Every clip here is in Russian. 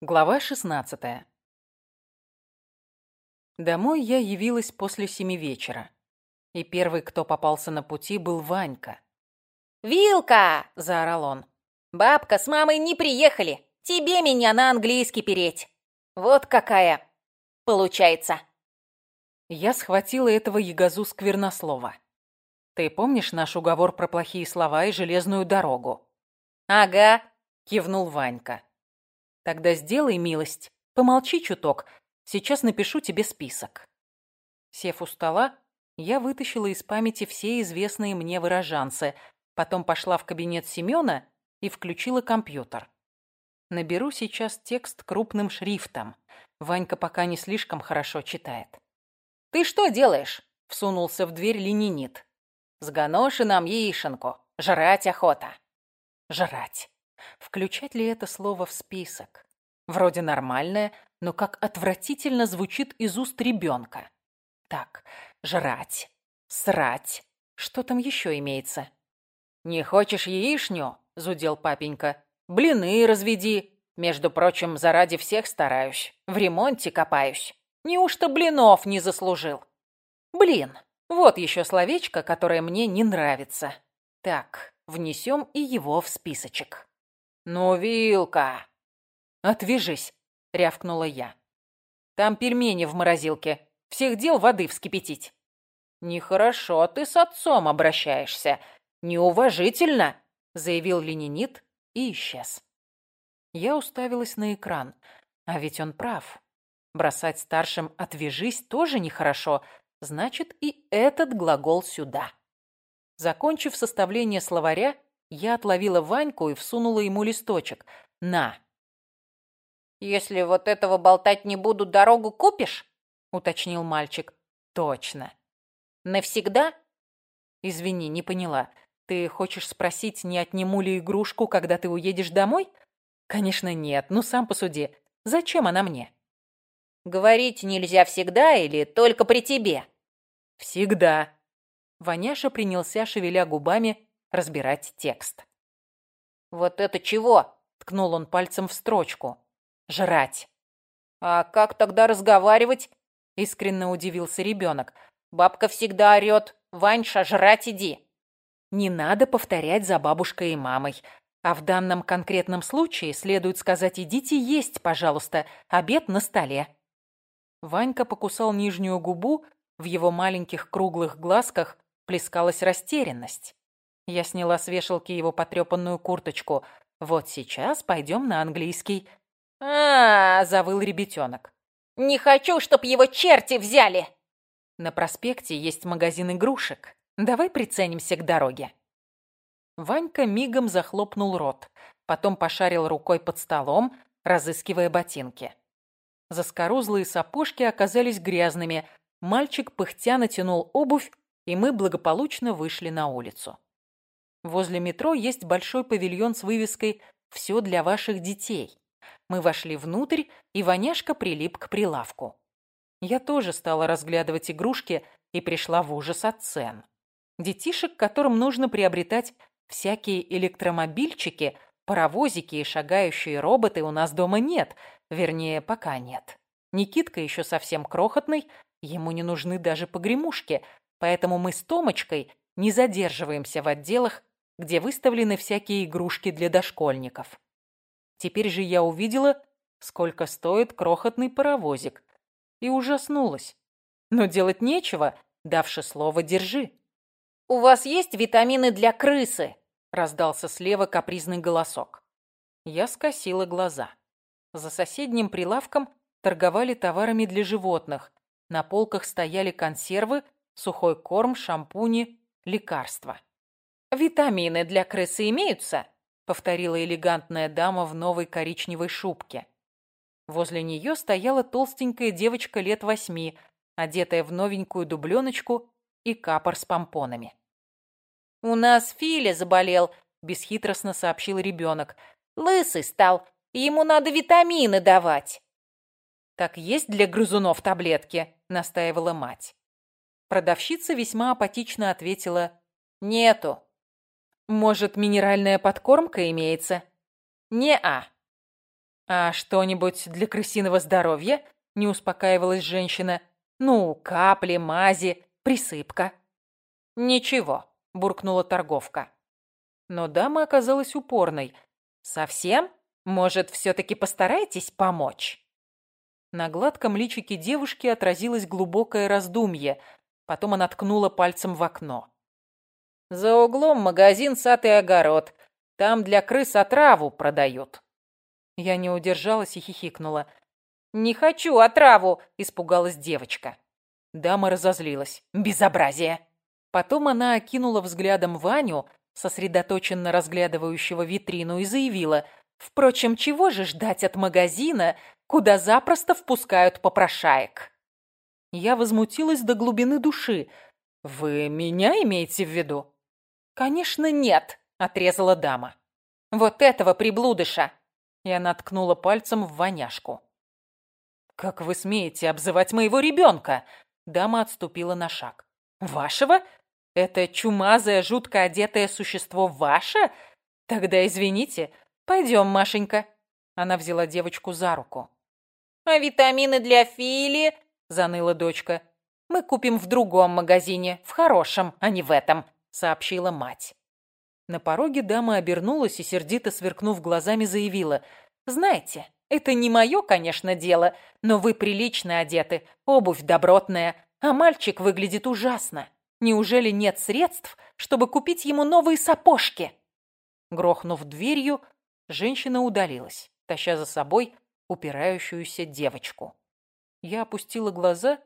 Глава 16 Домой я явилась после семи вечера. И первый, кто попался на пути, был Ванька. «Вилка!» – заорал он. «Бабка с мамой не приехали. Тебе меня на английский переть. Вот какая получается». Я схватила этого ягозу сквернослова. «Ты помнишь наш уговор про плохие слова и железную дорогу?» «Ага», – кивнул Ванька. Тогда сделай милость, помолчи чуток. Сейчас напишу тебе список. Сев у стола, я вытащила из памяти все известные мне выражанцы, потом пошла в кабинет Семёна и включила компьютер. Наберу сейчас текст крупным шрифтом. Ванька пока не слишком хорошо читает. «Ты что делаешь?» — всунулся в дверь ленинит. «Сгоноши нам яишенку. Жрать охота». «Жрать. Включать ли это слово в список? Вроде нормальное, но как отвратительно звучит из уст ребенка. Так, жрать, срать. Что там еще имеется? «Не хочешь яичню?» – зудел папенька. «Блины разведи. Между прочим, заради всех стараюсь. В ремонте копаюсь. Неужто блинов не заслужил?» «Блин, вот еще словечко, которое мне не нравится. Так, внесем и его в списочек». «Ну, Вилка!» «Отвяжись!» — рявкнула я. «Там пельмени в морозилке. Всех дел воды вскипятить». «Нехорошо ты с отцом обращаешься. Неуважительно!» — заявил ленинит и исчез. Я уставилась на экран. А ведь он прав. Бросать старшим «отвяжись» тоже нехорошо. Значит, и этот глагол сюда. Закончив составление словаря, я отловила Ваньку и всунула ему листочек. «На!» «Если вот этого болтать не буду, дорогу купишь?» — уточнил мальчик. «Точно». «Навсегда?» «Извини, не поняла. Ты хочешь спросить, не отниму ли игрушку, когда ты уедешь домой?» «Конечно нет. Ну, сам посуди. Зачем она мне?» «Говорить нельзя всегда или только при тебе?» «Всегда». Ваняша принялся, шевеля губами, разбирать текст. «Вот это чего?» — ткнул он пальцем в строчку. «Жрать». «А как тогда разговаривать?» — искренне удивился ребенок. «Бабка всегда орёт. Ваньша, жрать иди». Не надо повторять за бабушкой и мамой. А в данном конкретном случае следует сказать «идите есть, пожалуйста, обед на столе». Ванька покусал нижнюю губу, в его маленьких круглых глазках плескалась растерянность. Я сняла с вешалки его потрепанную курточку. «Вот сейчас пойдем на английский». А, -а, -а завыл ребятенок. «Не хочу, чтоб его черти взяли!» На проспекте есть магазин игрушек. Давай приценимся к дороге. Ванька мигом захлопнул рот, потом пошарил рукой под столом, разыскивая ботинки. Заскорузлые сапожки оказались грязными. Мальчик пыхтя натянул обувь, и мы благополучно вышли на улицу. Возле метро есть большой павильон с вывеской «Все для ваших детей». Мы вошли внутрь, и воняшка прилип к прилавку. Я тоже стала разглядывать игрушки и пришла в ужас от цен. Детишек, которым нужно приобретать всякие электромобильчики, паровозики и шагающие роботы у нас дома нет. Вернее, пока нет. Никитка еще совсем крохотный, ему не нужны даже погремушки, поэтому мы с Томочкой не задерживаемся в отделах где выставлены всякие игрушки для дошкольников. Теперь же я увидела, сколько стоит крохотный паровозик, и ужаснулась. Но делать нечего, давши слово «держи». «У вас есть витамины для крысы?» — раздался слева капризный голосок. Я скосила глаза. За соседним прилавком торговали товарами для животных. На полках стояли консервы, сухой корм, шампуни, лекарства. «Витамины для крысы имеются?» — повторила элегантная дама в новой коричневой шубке. Возле нее стояла толстенькая девочка лет восьми, одетая в новенькую дубленочку и капор с помпонами. «У нас Филя заболел», — бесхитростно сообщил ребенок. «Лысый стал, ему надо витамины давать». «Так есть для грызунов таблетки?» — настаивала мать. Продавщица весьма апатично ответила «Нету». Может, минеральная подкормка имеется? Не-а. «А что-нибудь для крысиного здоровья?» – не успокаивалась женщина. «Ну, капли, мази, присыпка». «Ничего», – буркнула торговка. Но дама оказалась упорной. «Совсем? Может, все-таки постараетесь помочь?» На гладком личике девушки отразилось глубокое раздумье. Потом она ткнула пальцем в окно. «За углом магазин «Сад и огород». Там для крыс отраву продают». Я не удержалась и хихикнула. «Не хочу отраву!» – испугалась девочка. Дама разозлилась. «Безобразие!» Потом она окинула взглядом Ваню, сосредоточенно разглядывающего витрину, и заявила, «Впрочем, чего же ждать от магазина, куда запросто впускают попрошаек?» Я возмутилась до глубины души. «Вы меня имеете в виду?» «Конечно, нет», — отрезала дама. «Вот этого приблудыша!» И она ткнула пальцем в воняшку. «Как вы смеете обзывать моего ребенка?» Дама отступила на шаг. «Вашего? Это чумазое, жутко одетое существо ваше? Тогда извините. Пойдем, Машенька». Она взяла девочку за руку. «А витамины для Фили?» – заныла дочка. «Мы купим в другом магазине, в хорошем, а не в этом», – сообщила мать. На пороге дама обернулась и, сердито сверкнув глазами, заявила. «Знаете, это не мое, конечно, дело, но вы прилично одеты, обувь добротная, а мальчик выглядит ужасно. Неужели нет средств, чтобы купить ему новые сапожки?» Грохнув дверью, женщина удалилась, таща за собой упирающуюся девочку. Я опустила глаза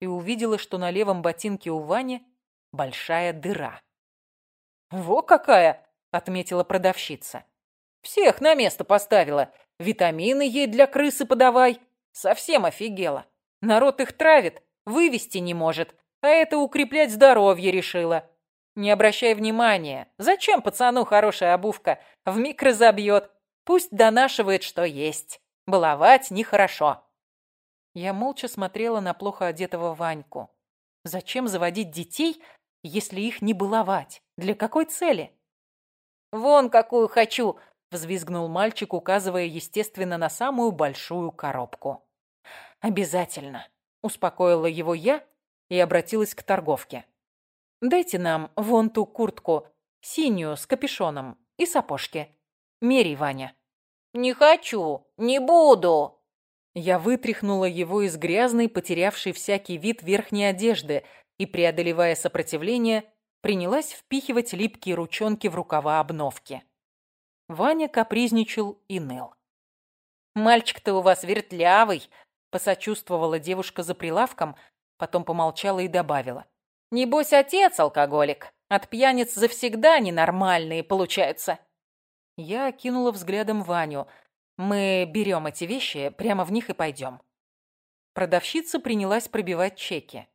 и увидела, что на левом ботинке у Вани большая дыра. «Во какая!» — отметила продавщица. «Всех на место поставила. Витамины ей для крысы подавай. Совсем офигела. Народ их травит, вывести не может, а это укреплять здоровье решила. Не обращай внимания. Зачем пацану хорошая обувка? Вмиг разобьет. Пусть донашивает, что есть». Баловать нехорошо. Я молча смотрела на плохо одетого Ваньку. Зачем заводить детей, если их не баловать? Для какой цели? «Вон какую хочу!» — взвизгнул мальчик, указывая, естественно, на самую большую коробку. «Обязательно!» — успокоила его я и обратилась к торговке. «Дайте нам вон ту куртку, синюю, с капюшоном, и сапожки. Мерей, Ваня». «Не хочу, не буду!» Я вытряхнула его из грязной, потерявшей всякий вид верхней одежды и, преодолевая сопротивление, принялась впихивать липкие ручонки в рукава обновки. Ваня капризничал и ныл. «Мальчик-то у вас вертлявый!» — посочувствовала девушка за прилавком, потом помолчала и добавила. «Небось, отец алкоголик. От пьяниц завсегда ненормальные получаются». Я окинула взглядом Ваню. «Мы берем эти вещи, прямо в них и пойдем». Продавщица принялась пробивать чеки.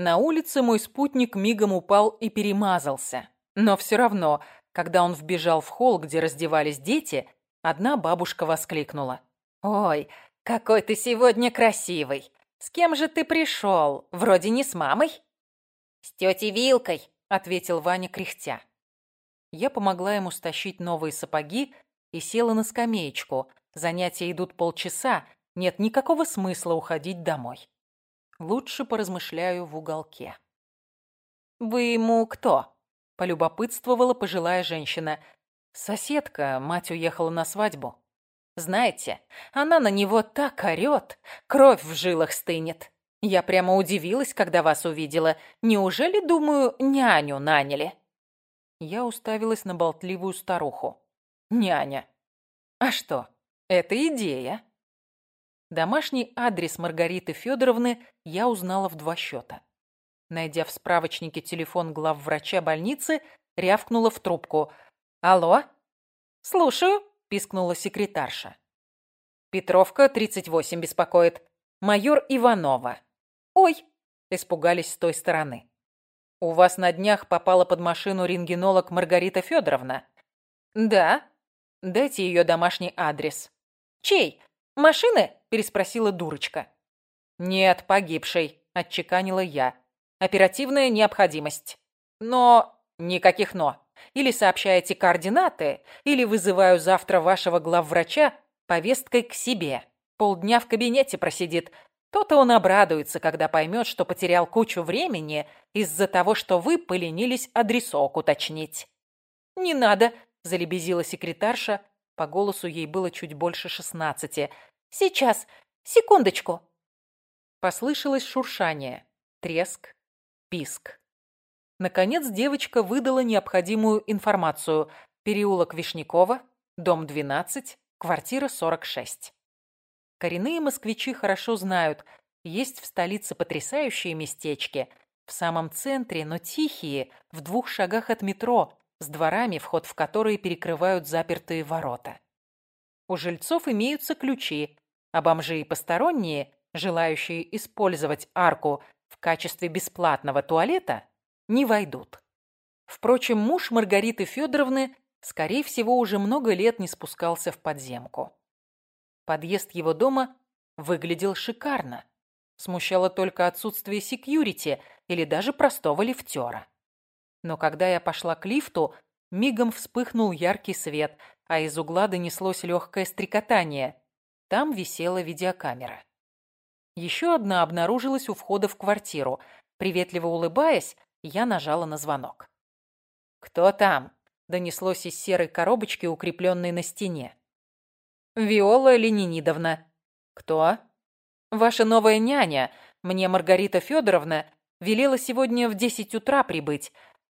На улице мой спутник мигом упал и перемазался. Но все равно, когда он вбежал в холл, где раздевались дети, одна бабушка воскликнула. «Ой, какой ты сегодня красивый! С кем же ты пришел? Вроде не с мамой?» «С тетей Вилкой», — ответил Ваня кряхтя. Я помогла ему стащить новые сапоги и села на скамеечку. Занятия идут полчаса, нет никакого смысла уходить домой. Лучше поразмышляю в уголке. «Вы ему кто?» – полюбопытствовала пожилая женщина. «Соседка, мать уехала на свадьбу. Знаете, она на него так орёт, кровь в жилах стынет. Я прямо удивилась, когда вас увидела. Неужели, думаю, няню наняли?» Я уставилась на болтливую старуху. «Няня. А что, это идея?» Домашний адрес Маргариты Федоровны я узнала в два счета. Найдя в справочнике телефон главврача больницы, рявкнула в трубку. «Алло?» «Слушаю», — пискнула секретарша. «Петровка, 38, беспокоит. Майор Иванова». «Ой!» — испугались с той стороны. «У вас на днях попала под машину рентгенолог Маргарита Федоровна?» «Да». «Дайте ее домашний адрес». «Чей? Машины?» – переспросила дурочка. «Нет, погибшей», – отчеканила я. «Оперативная необходимость». «Но...» «Никаких «но». Или сообщаете координаты, или вызываю завтра вашего главврача, повесткой к себе. Полдня в кабинете просидит. То-то он обрадуется, когда поймет, что потерял кучу времени из-за того, что вы поленились адресок уточнить. «Не надо», — залебезила секретарша. По голосу ей было чуть больше шестнадцати. «Сейчас. Секундочку». Послышалось шуршание, треск, писк. Наконец девочка выдала необходимую информацию. Переулок Вишнякова, дом 12, квартира 46. Коренные москвичи хорошо знают, есть в столице потрясающие местечки, в самом центре, но тихие, в двух шагах от метро, с дворами, вход в которые перекрывают запертые ворота. У жильцов имеются ключи, а бомжи и посторонние, желающие использовать арку в качестве бесплатного туалета, не войдут. Впрочем, муж Маргариты Федоровны, скорее всего, уже много лет не спускался в подземку. Подъезд его дома выглядел шикарно. Смущало только отсутствие секьюрити или даже простого лифтера. Но когда я пошла к лифту, мигом вспыхнул яркий свет, а из угла донеслось легкое стрекотание. Там висела видеокамера. Еще одна обнаружилась у входа в квартиру. Приветливо улыбаясь, я нажала на звонок. «Кто там?» — донеслось из серой коробочки, укрепленной на стене. «Виола Ленинидовна». «Кто?» «Ваша новая няня. Мне Маргарита Федоровна велела сегодня в десять утра прибыть.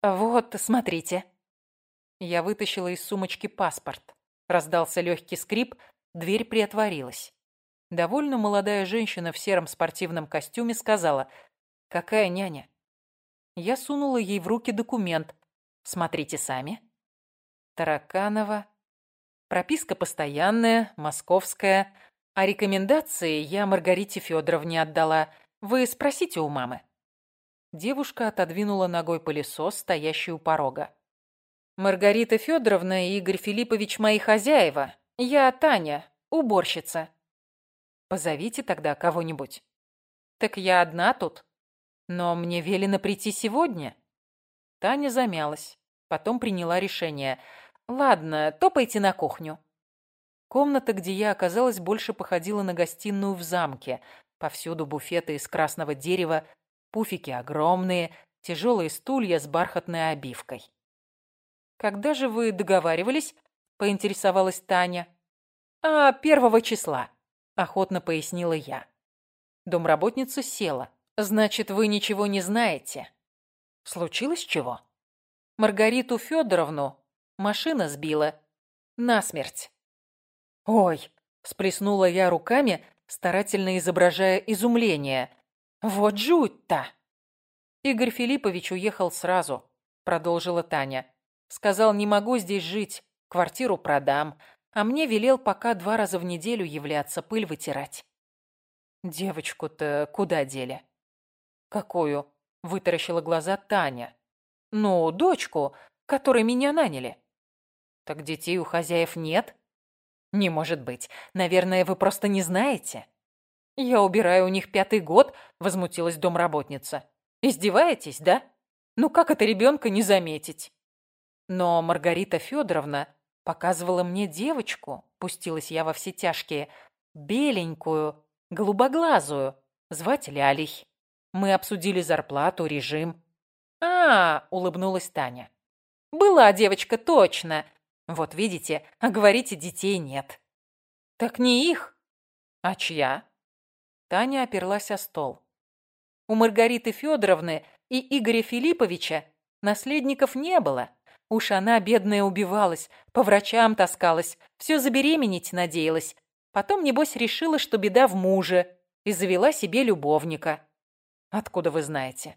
Вот, смотрите». Я вытащила из сумочки паспорт. Раздался легкий скрип, дверь приотворилась. Довольно молодая женщина в сером спортивном костюме сказала, «Какая няня?» Я сунула ей в руки документ. Смотрите сами. Тараканова. Прописка постоянная, московская. А рекомендации я Маргарите Федоровне отдала. Вы спросите у мамы. Девушка отодвинула ногой пылесос, стоящий у порога. «Маргарита Федоровна и Игорь Филиппович мои хозяева. Я Таня, уборщица. Позовите тогда кого-нибудь». «Так я одна тут», но мне велено прийти сегодня. Таня замялась, потом приняла решение. Ладно, топайте на кухню. Комната, где я оказалась, больше походила на гостиную в замке. Повсюду буфеты из красного дерева, пуфики огромные, тяжелые стулья с бархатной обивкой. «Когда же вы договаривались?» — поинтересовалась Таня. «А, первого числа», — охотно пояснила я. Домработница села. «Значит, вы ничего не знаете?» «Случилось чего?» «Маргариту Федоровну машина сбила. Насмерть». «Ой!» – сплеснула я руками, старательно изображая изумление. «Вот жуть-то!» «Игорь Филиппович уехал сразу», – продолжила Таня. «Сказал, не могу здесь жить, квартиру продам, а мне велел пока два раза в неделю являться, пыль вытирать». «Девочку-то куда дели?» «Какую?» – вытаращила глаза Таня. «Ну, дочку, которой меня наняли». «Так детей у хозяев нет?» «Не может быть. Наверное, вы просто не знаете». «Я убираю у них пятый год», – возмутилась домработница. «Издеваетесь, да? Ну как это ребенка не заметить?» Но Маргарита Федоровна показывала мне девочку, пустилась я во все тяжкие, беленькую, голубоглазую, звать Лялей. Мы обсудили зарплату, режим. А, улыбнулась Таня. Была девочка, точно. Вот видите, а говорите, детей нет. Так не их. А чья? Таня оперлась о стол. У Маргариты Федоровны и Игоря Филипповича наследников не было. Уж она, бедная, убивалась, по врачам таскалась, все забеременеть надеялась. Потом, небось, решила, что беда в муже, и завела себе любовника. «Откуда вы знаете?»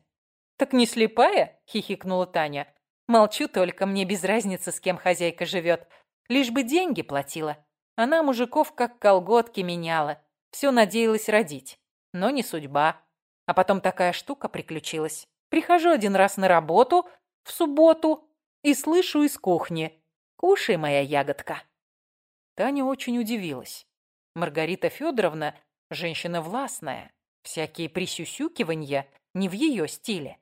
«Так не слепая?» — хихикнула Таня. «Молчу только, мне без разницы, с кем хозяйка живет. Лишь бы деньги платила. Она мужиков как колготки меняла. Все надеялась родить. Но не судьба. А потом такая штука приключилась. Прихожу один раз на работу, в субботу, и слышу из кухни. «Кушай, моя ягодка». Таня очень удивилась. Маргарита Федоровна – женщина властная, Всякие присюсюкиванья не в ее стиле.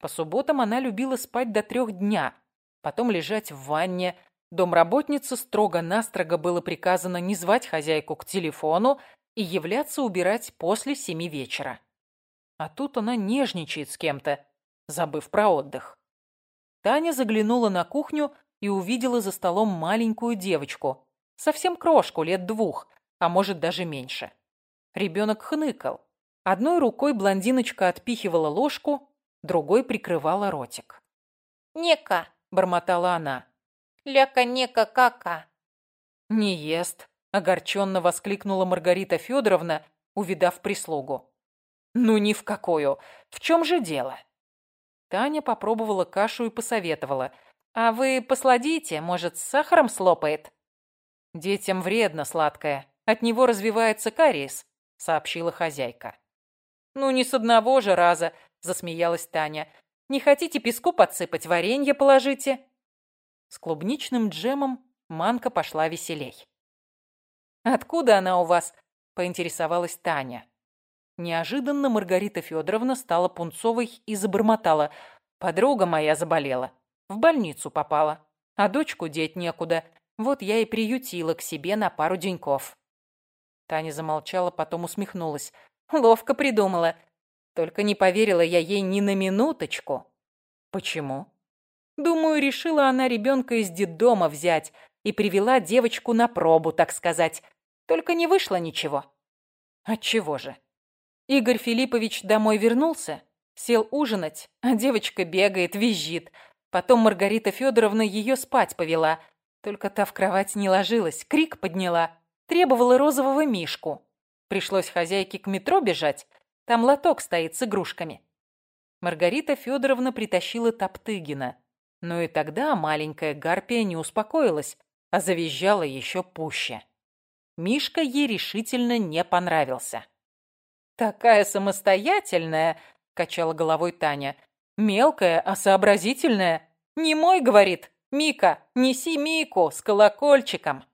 По субботам она любила спать до трех дня, потом лежать в ванне, домработнице строго-настрого было приказано не звать хозяйку к телефону и являться убирать после семи вечера. А тут она нежничает с кем-то, забыв про отдых. Таня заглянула на кухню и увидела за столом маленькую девочку, совсем крошку, лет двух, а может даже меньше. Ребенок хныкал. Одной рукой блондиночка отпихивала ложку, другой прикрывала ротик. «Нека!» — бормотала она. «Ляка-нека-кака!» «Не ест!» — огорченно воскликнула Маргарита Федоровна, увидав прислугу. «Ну ни в какую! В чем же дело?» Таня попробовала кашу и посоветовала. «А вы посладите, может, с сахаром слопает?» «Детям вредно сладкое. От него развивается кариес», — сообщила хозяйка. «Ну, не с одного же раза», — засмеялась Таня. «Не хотите песку подсыпать, варенье положите?» С клубничным джемом Манка пошла веселей. «Откуда она у вас?» — поинтересовалась Таня. Неожиданно Маргарита Федоровна стала пунцовой и забормотала. «Подруга моя заболела. В больницу попала. А дочку деть некуда. Вот я и приютила к себе на пару деньков». Таня замолчала, потом усмехнулась. «Ловко придумала. Только не поверила я ей ни на минуточку». «Почему?» «Думаю, решила она ребенка из детдома взять и привела девочку на пробу, так сказать. Только не вышло ничего». «Отчего же?» Игорь Филиппович домой вернулся, сел ужинать, а девочка бегает, визжит. Потом Маргарита Федоровна ее спать повела. Только та в кровать не ложилась, крик подняла. Требовала розового мишку. Пришлось хозяйке к метро бежать. Там лоток стоит с игрушками. Маргарита Федоровна притащила Топтыгина. Но и тогда маленькая гарпия не успокоилась, а завизжала еще пуще. Мишка ей решительно не понравился. «Такая самостоятельная», — качала головой Таня. «Мелкая, а сообразительная. Не мой, — говорит, — Мика, неси Мику с колокольчиком».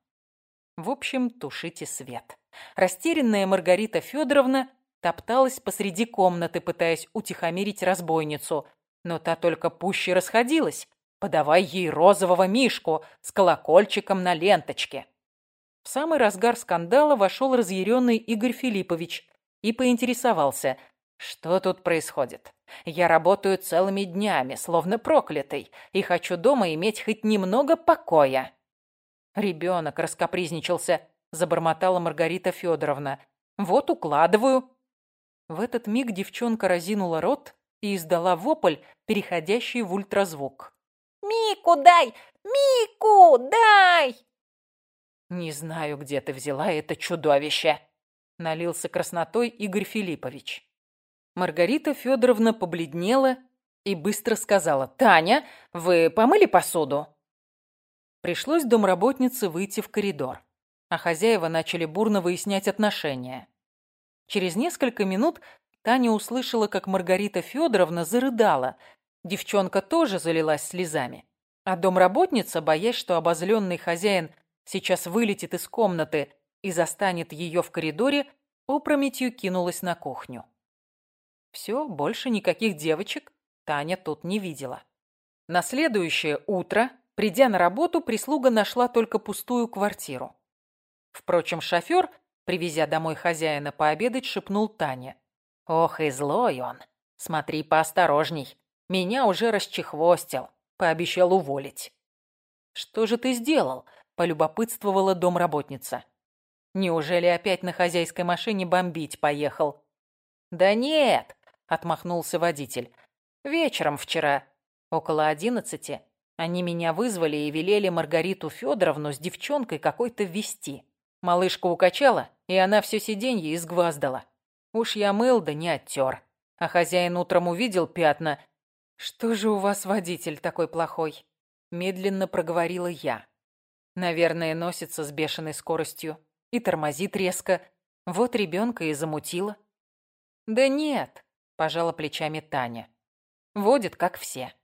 В общем, тушите свет. Растерянная Маргарита Федоровна топталась посреди комнаты, пытаясь утихомирить разбойницу, но та только пуще расходилась. «Подавай ей розового мишку с колокольчиком на ленточке». В самый разгар скандала вошел разъяренный Игорь Филиппович и поинтересовался, что тут происходит. Я работаю целыми днями, словно проклятый, и хочу дома иметь хоть немного покоя. Ребенок раскопризничался, забормотала Маргарита Федоровна. Вот укладываю. В этот миг девчонка разинула рот и издала вопль, переходящий в ультразвук. «Мику дай! Мику дай!» «Не знаю, где ты взяла это чудовище», налился краснотой Игорь Филиппович. Маргарита Федоровна побледнела и быстро сказала, «Таня, вы помыли посуду?» Пришлось домработнице выйти в коридор, а хозяева начали бурно выяснять отношения. Через несколько минут Таня услышала, как Маргарита Федоровна зарыдала. Девчонка тоже залилась слезами. А домработница, боясь, что обозленный хозяин сейчас вылетит из комнаты и застанет ее в коридоре, опрометью кинулась на кухню. Все, больше никаких девочек Таня тут не видела. На следующее утро, придя на работу, прислуга нашла только пустую квартиру. Впрочем, шофер, привезя домой хозяина пообедать, шепнул Тане. «Ох и злой он! Смотри поосторожней. Меня уже расчехвостил, пообещал уволить». «Что же ты сделал?» – полюбопытствовала домработница. Неужели опять на хозяйской машине бомбить поехал? Да нет, отмахнулся водитель. Вечером вчера, около одиннадцати, они меня вызвали и велели Маргариту Федоровну с девчонкой какой-то вести. Малышка укачала, и она все сиденье изгваздала. Уж я мыл, да не оттер. А хозяин утром увидел пятна. «Что же у вас водитель такой плохой?» Медленно проговорила я. Наверное, носится с бешеной скоростью и тормозит резко. Вот ребенка и замутила. Да нет, пожала плечами Таня. Водит, как все.